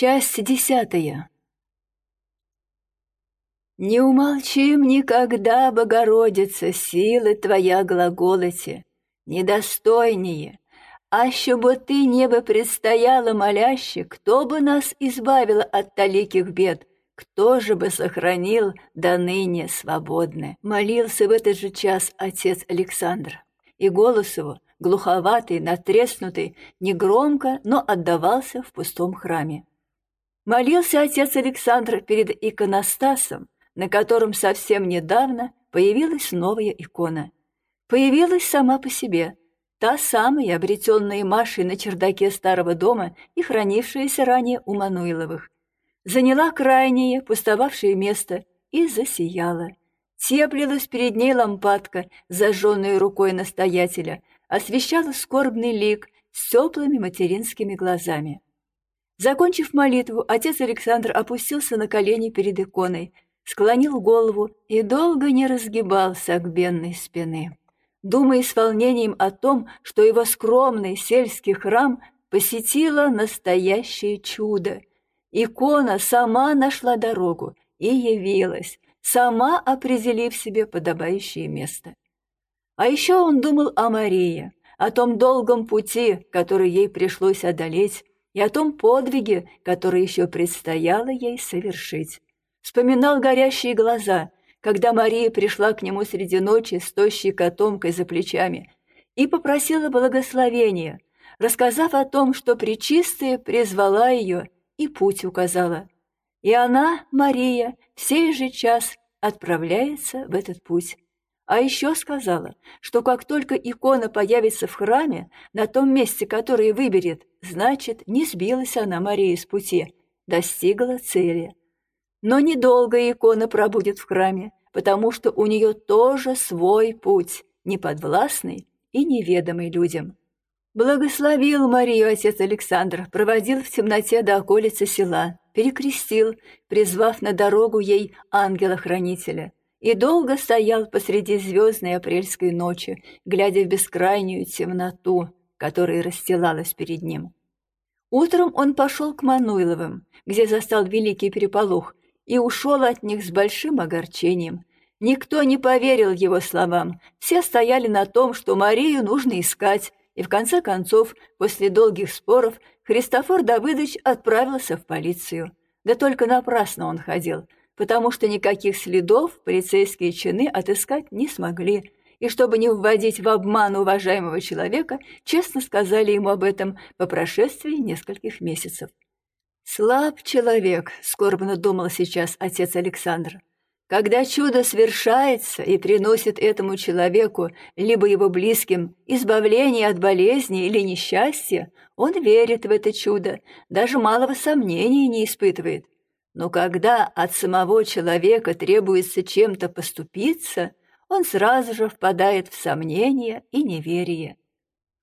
Часть десятая. Не умолчим никогда, Богородица, силы Твоя глаголоте, недостойнее, Аще бы Ты небо предстояла моляще, Кто бы нас избавил от таликих бед, Кто же бы сохранил до ныне свободное? Молился в этот же час отец Александр, и голос его, глуховатый, натреснутый, негромко, но отдавался в пустом храме. Молился отец Александр перед иконостасом, на котором совсем недавно появилась новая икона. Появилась сама по себе, та самая, обретенная Машей на чердаке старого дома и хранившаяся ранее у Мануиловых. Заняла крайнее, пустовавшее место и засияла. Теплилась перед ней лампадка, зажженная рукой настоятеля, освещала скорбный лик с теплыми материнскими глазами. Закончив молитву, отец Александр опустился на колени перед иконой, склонил голову и долго не разгибал согбенной спины, думая с волнением о том, что его скромный сельский храм посетило настоящее чудо. Икона сама нашла дорогу и явилась, сама определив себе подобающее место. А еще он думал о Марии, о том долгом пути, который ей пришлось одолеть, и о том подвиге, который еще предстояло ей совершить. Вспоминал горящие глаза, когда Мария пришла к нему среди ночи с тощей котомкой за плечами и попросила благословения, рассказав о том, что Пречистая призвала ее и путь указала. И она, Мария, в сей же час отправляется в этот путь. А еще сказала, что как только икона появится в храме, на том месте, которое выберет, значит, не сбилась она Мария с пути, достигла цели. Но недолго икона пробудет в храме, потому что у нее тоже свой путь, неподвластный и неведомый людям. Благословил Марию отец Александр, проводил в темноте до околицы села, перекрестил, призвав на дорогу ей ангела-хранителя — и долго стоял посреди звездной апрельской ночи, глядя в бескрайнюю темноту, которая расстилалась перед ним. Утром он пошел к Мануиловым, где застал великий переполох, и ушел от них с большим огорчением. Никто не поверил его словам, все стояли на том, что Марию нужно искать, и в конце концов, после долгих споров, Христофор Давыдович отправился в полицию. Да только напрасно он ходил — потому что никаких следов полицейские чины отыскать не смогли, и чтобы не вводить в обман уважаемого человека, честно сказали ему об этом по прошествии нескольких месяцев. «Слаб человек», — скорбно думал сейчас отец Александр. «Когда чудо свершается и приносит этому человеку, либо его близким, избавление от болезни или несчастья, он верит в это чудо, даже малого сомнения не испытывает. Но когда от самого человека требуется чем-то поступиться, он сразу же впадает в сомнение и неверие.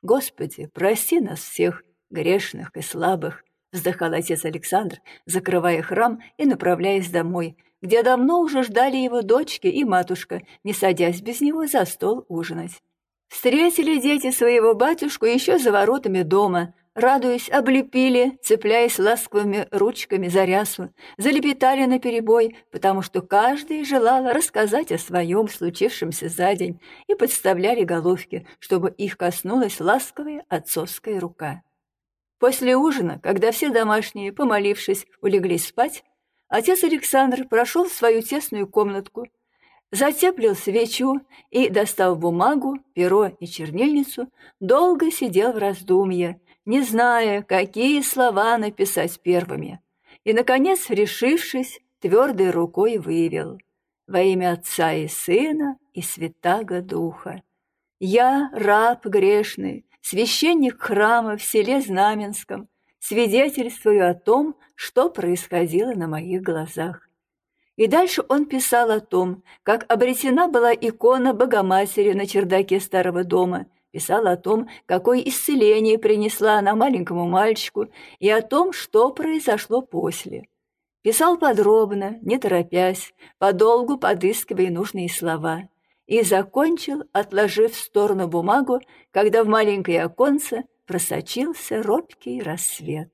«Господи, прости нас всех, грешных и слабых», вздыхал отец Александр, закрывая храм и направляясь домой, где давно уже ждали его дочки и матушка, не садясь без него за стол ужинать. Встретили дети своего батюшку еще за воротами дома, радуясь, облепили, цепляясь ласковыми ручками за рясу, залепетали наперебой, потому что каждый желала рассказать о своем случившемся за день и подставляли головки, чтобы их коснулась ласковая отцовская рука. После ужина, когда все домашние, помолившись, улеглись спать, отец Александр прошел в свою тесную комнатку, затеплил свечу и, достав бумагу, перо и чернильницу, долго сидел в раздумье, не зная, какие слова написать первыми, и, наконец, решившись, твердой рукой вывел «Во имя Отца и Сына и Святаго Духа». Я, раб грешный, священник храма в селе Знаменском, свидетельствую о том, что происходило на моих глазах. И дальше он писал о том, как обретена была икона Богоматери на чердаке старого дома писала о том, какое исцеление принесла она маленькому мальчику и о том, что произошло после. Писал подробно, не торопясь, подолгу подыскивая нужные слова, и закончил, отложив в сторону бумагу, когда в маленькое оконце просочился робкий рассвет.